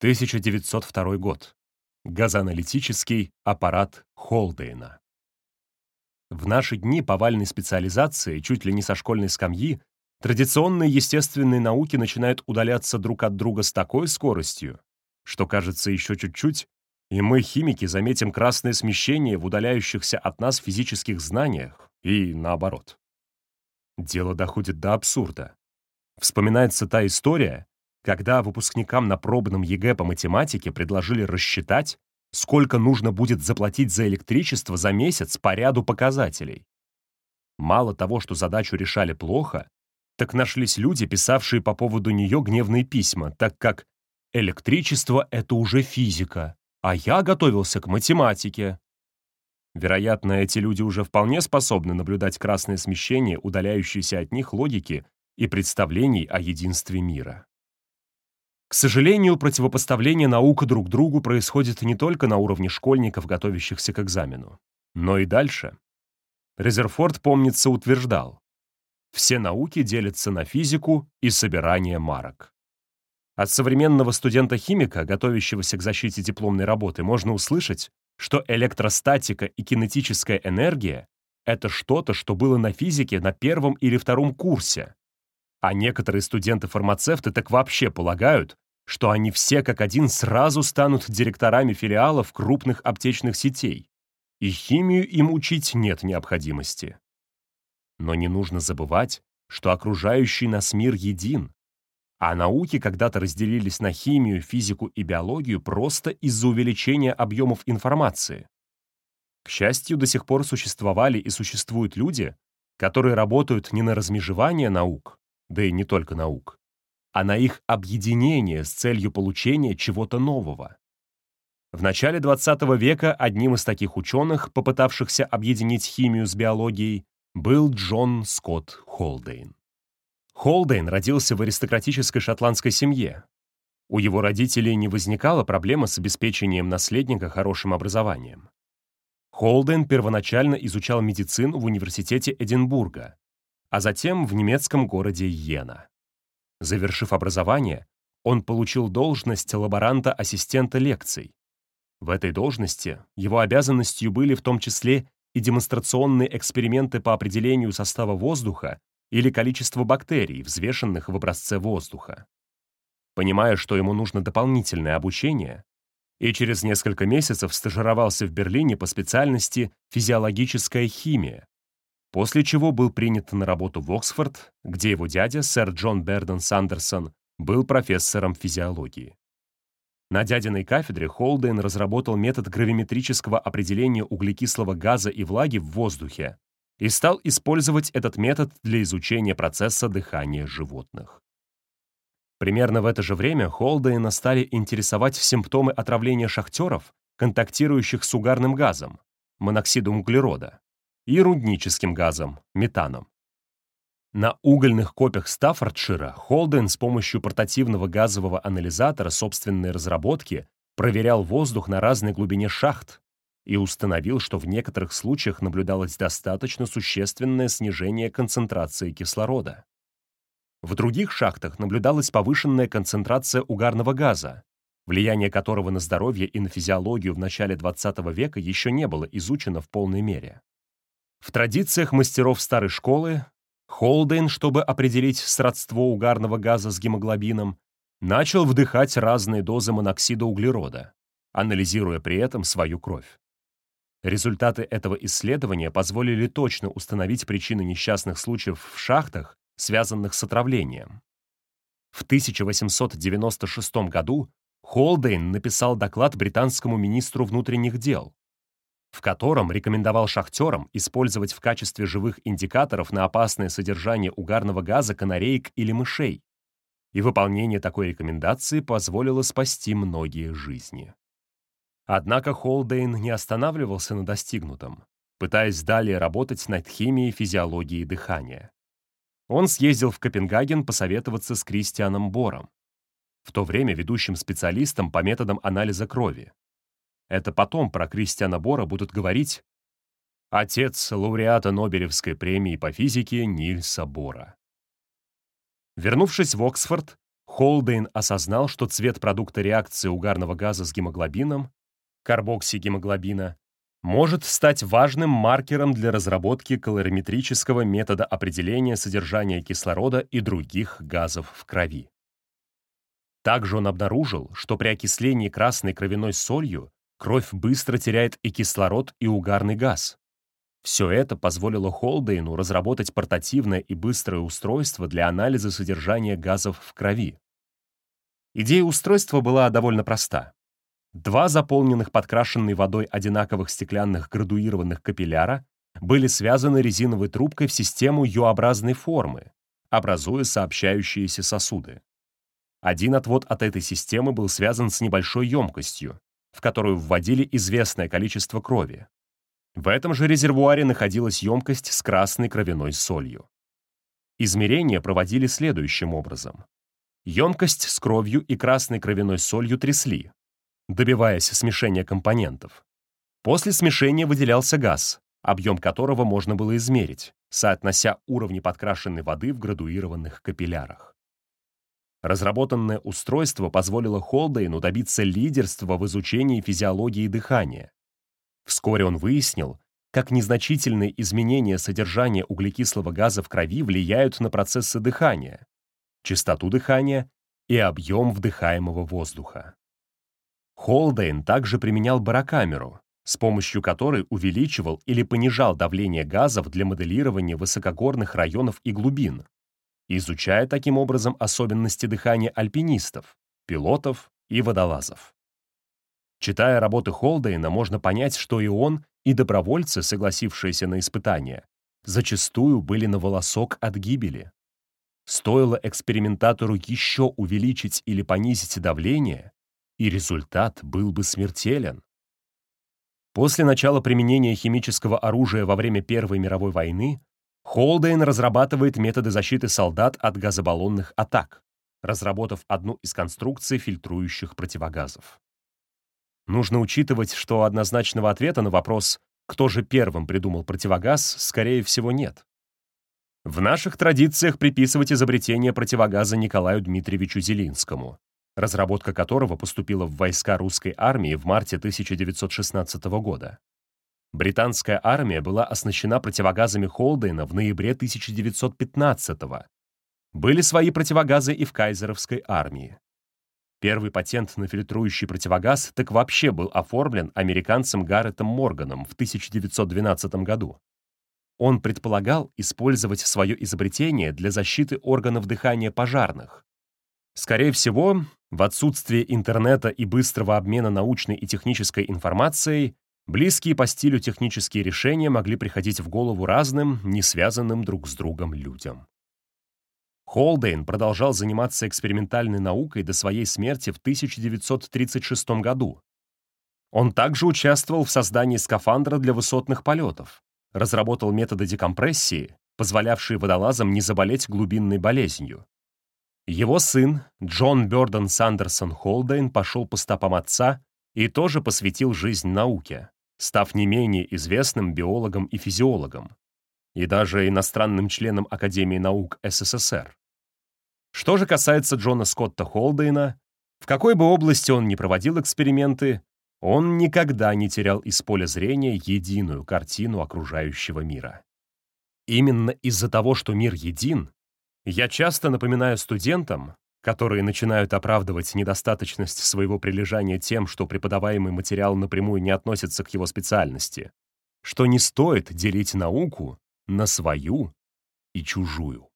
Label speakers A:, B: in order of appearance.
A: 1902 год. Газоаналитический аппарат Холдейна. В наши дни повальной специализации, чуть ли не со школьной скамьи, традиционные естественные науки начинают удаляться друг от друга с такой скоростью, что, кажется, еще чуть-чуть, и мы, химики, заметим красное смещение в удаляющихся от нас физических знаниях и наоборот. Дело доходит до абсурда. Вспоминается та история, когда выпускникам на пробном ЕГЭ по математике предложили рассчитать, сколько нужно будет заплатить за электричество за месяц по ряду показателей. Мало того, что задачу решали плохо, так нашлись люди, писавшие по поводу нее гневные письма, так как электричество — это уже физика, а я готовился к математике. Вероятно, эти люди уже вполне способны наблюдать красное смещение, удаляющееся от них логики и представлений о единстве мира. К сожалению, противопоставление наук друг другу происходит не только на уровне школьников, готовящихся к экзамену, но и дальше. Резерфорд, помнится, утверждал, все науки делятся на физику и собирание марок. От современного студента-химика, готовящегося к защите дипломной работы, можно услышать, что электростатика и кинетическая энергия — это что-то, что было на физике на первом или втором курсе, а некоторые студенты-фармацевты так вообще полагают, что они все как один сразу станут директорами филиалов крупных аптечных сетей, и химию им учить нет необходимости. Но не нужно забывать, что окружающий нас мир един, а науки когда-то разделились на химию, физику и биологию просто из-за увеличения объемов информации. К счастью, до сих пор существовали и существуют люди, которые работают не на размежевание наук, да и не только наук, а на их объединение с целью получения чего-то нового. В начале XX века одним из таких ученых, попытавшихся объединить химию с биологией, был Джон Скотт Холдейн. Холдейн родился в аристократической шотландской семье. У его родителей не возникала проблема с обеспечением наследника хорошим образованием. Холден первоначально изучал медицину в университете Эдинбурга, а затем в немецком городе Йена. Завершив образование, он получил должность лаборанта-ассистента лекций. В этой должности его обязанностью были в том числе и демонстрационные эксперименты по определению состава воздуха или количества бактерий, взвешенных в образце воздуха. Понимая, что ему нужно дополнительное обучение, и через несколько месяцев стажировался в Берлине по специальности физиологическая химия, после чего был принят на работу в Оксфорд, где его дядя, сэр Джон Берден Сандерсон, был профессором физиологии. На дядиной кафедре Холден разработал метод гравиметрического определения углекислого газа и влаги в воздухе и стал использовать этот метод для изучения процесса дыхания животных. Примерно в это же время Холдейна стали интересовать симптомы отравления шахтеров, контактирующих с угарным газом, моноксидом углерода и рудническим газом, метаном. На угольных копях Стаффордшира Холден с помощью портативного газового анализатора собственной разработки проверял воздух на разной глубине шахт и установил, что в некоторых случаях наблюдалось достаточно существенное снижение концентрации кислорода. В других шахтах наблюдалась повышенная концентрация угарного газа, влияние которого на здоровье и на физиологию в начале XX века еще не было изучено в полной мере. В традициях мастеров старой школы Холден, чтобы определить сродство угарного газа с гемоглобином, начал вдыхать разные дозы моноксида углерода, анализируя при этом свою кровь. Результаты этого исследования позволили точно установить причины несчастных случаев в шахтах, связанных с отравлением. В 1896 году Холдейн написал доклад британскому министру внутренних дел, в котором рекомендовал шахтерам использовать в качестве живых индикаторов на опасное содержание угарного газа канареек или мышей. И выполнение такой рекомендации позволило спасти многие жизни. Однако Холдейн не останавливался на достигнутом, пытаясь далее работать над химией физиологии дыхания. Он съездил в Копенгаген посоветоваться с Кристианом Бором, в то время ведущим специалистом по методам анализа крови, это потом про Кристиана Бора будут говорить отец лауреата Нобелевской премии по физике Нильса Бора. Вернувшись в Оксфорд, Холдейн осознал, что цвет продукта реакции угарного газа с гемоглобином, карбоксигемоглобина, может стать важным маркером для разработки калориметрического метода определения содержания кислорода и других газов в крови. Также он обнаружил, что при окислении красной кровяной солью кровь быстро теряет и кислород, и угарный газ. Все это позволило Холдейну разработать портативное и быстрое устройство для анализа содержания газов в крови. Идея устройства была довольно проста. Два заполненных подкрашенной водой одинаковых стеклянных градуированных капилляра были связаны резиновой трубкой в систему Ю-образной формы, образуя сообщающиеся сосуды. Один отвод от этой системы был связан с небольшой емкостью, в которую вводили известное количество крови. В этом же резервуаре находилась емкость с красной кровяной солью. Измерения проводили следующим образом. Емкость с кровью и красной кровяной солью трясли, добиваясь смешения компонентов. После смешения выделялся газ, объем которого можно было измерить, соотнося уровни подкрашенной воды в градуированных капиллярах. Разработанное устройство позволило Холдейну добиться лидерства в изучении физиологии дыхания. Вскоре он выяснил, как незначительные изменения содержания углекислого газа в крови влияют на процессы дыхания, частоту дыхания и объем вдыхаемого воздуха. Холдейн также применял барокамеру, с помощью которой увеличивал или понижал давление газов для моделирования высокогорных районов и глубин, изучая таким образом особенности дыхания альпинистов, пилотов и водолазов. Читая работы Холдейна, можно понять, что и он, и добровольцы, согласившиеся на испытания, зачастую были на волосок от гибели. Стоило экспериментатору еще увеличить или понизить давление, и результат был бы смертелен. После начала применения химического оружия во время Первой мировой войны Холдейн разрабатывает методы защиты солдат от газобаллонных атак, разработав одну из конструкций фильтрующих противогазов. Нужно учитывать, что однозначного ответа на вопрос, кто же первым придумал противогаз, скорее всего, нет. В наших традициях приписывать изобретение противогаза Николаю Дмитриевичу Зелинскому, разработка которого поступила в войска русской армии в марте 1916 года. Британская армия была оснащена противогазами Холдейна в ноябре 1915 -го. Были свои противогазы и в кайзеровской армии. Первый патент на фильтрующий противогаз так вообще был оформлен американцем Гарретом Морганом в 1912 году. Он предполагал использовать свое изобретение для защиты органов дыхания пожарных. Скорее всего, в отсутствие интернета и быстрого обмена научной и технической информацией, Близкие по стилю технические решения могли приходить в голову разным, не связанным друг с другом людям. Холдейн продолжал заниматься экспериментальной наукой до своей смерти в 1936 году. Он также участвовал в создании скафандра для высотных полетов, разработал методы декомпрессии, позволявшие водолазам не заболеть глубинной болезнью. Его сын, Джон Бёрден Сандерсон Холдейн, пошел по стопам отца и тоже посвятил жизнь науке став не менее известным биологом и физиологом, и даже иностранным членом Академии наук СССР. Что же касается Джона Скотта Холдейна, в какой бы области он ни проводил эксперименты, он никогда не терял из поля зрения единую картину окружающего мира. Именно из-за того, что мир един, я часто напоминаю студентам, которые начинают оправдывать недостаточность своего прилежания тем, что преподаваемый материал напрямую не относится к его специальности, что не стоит делить науку на свою и чужую.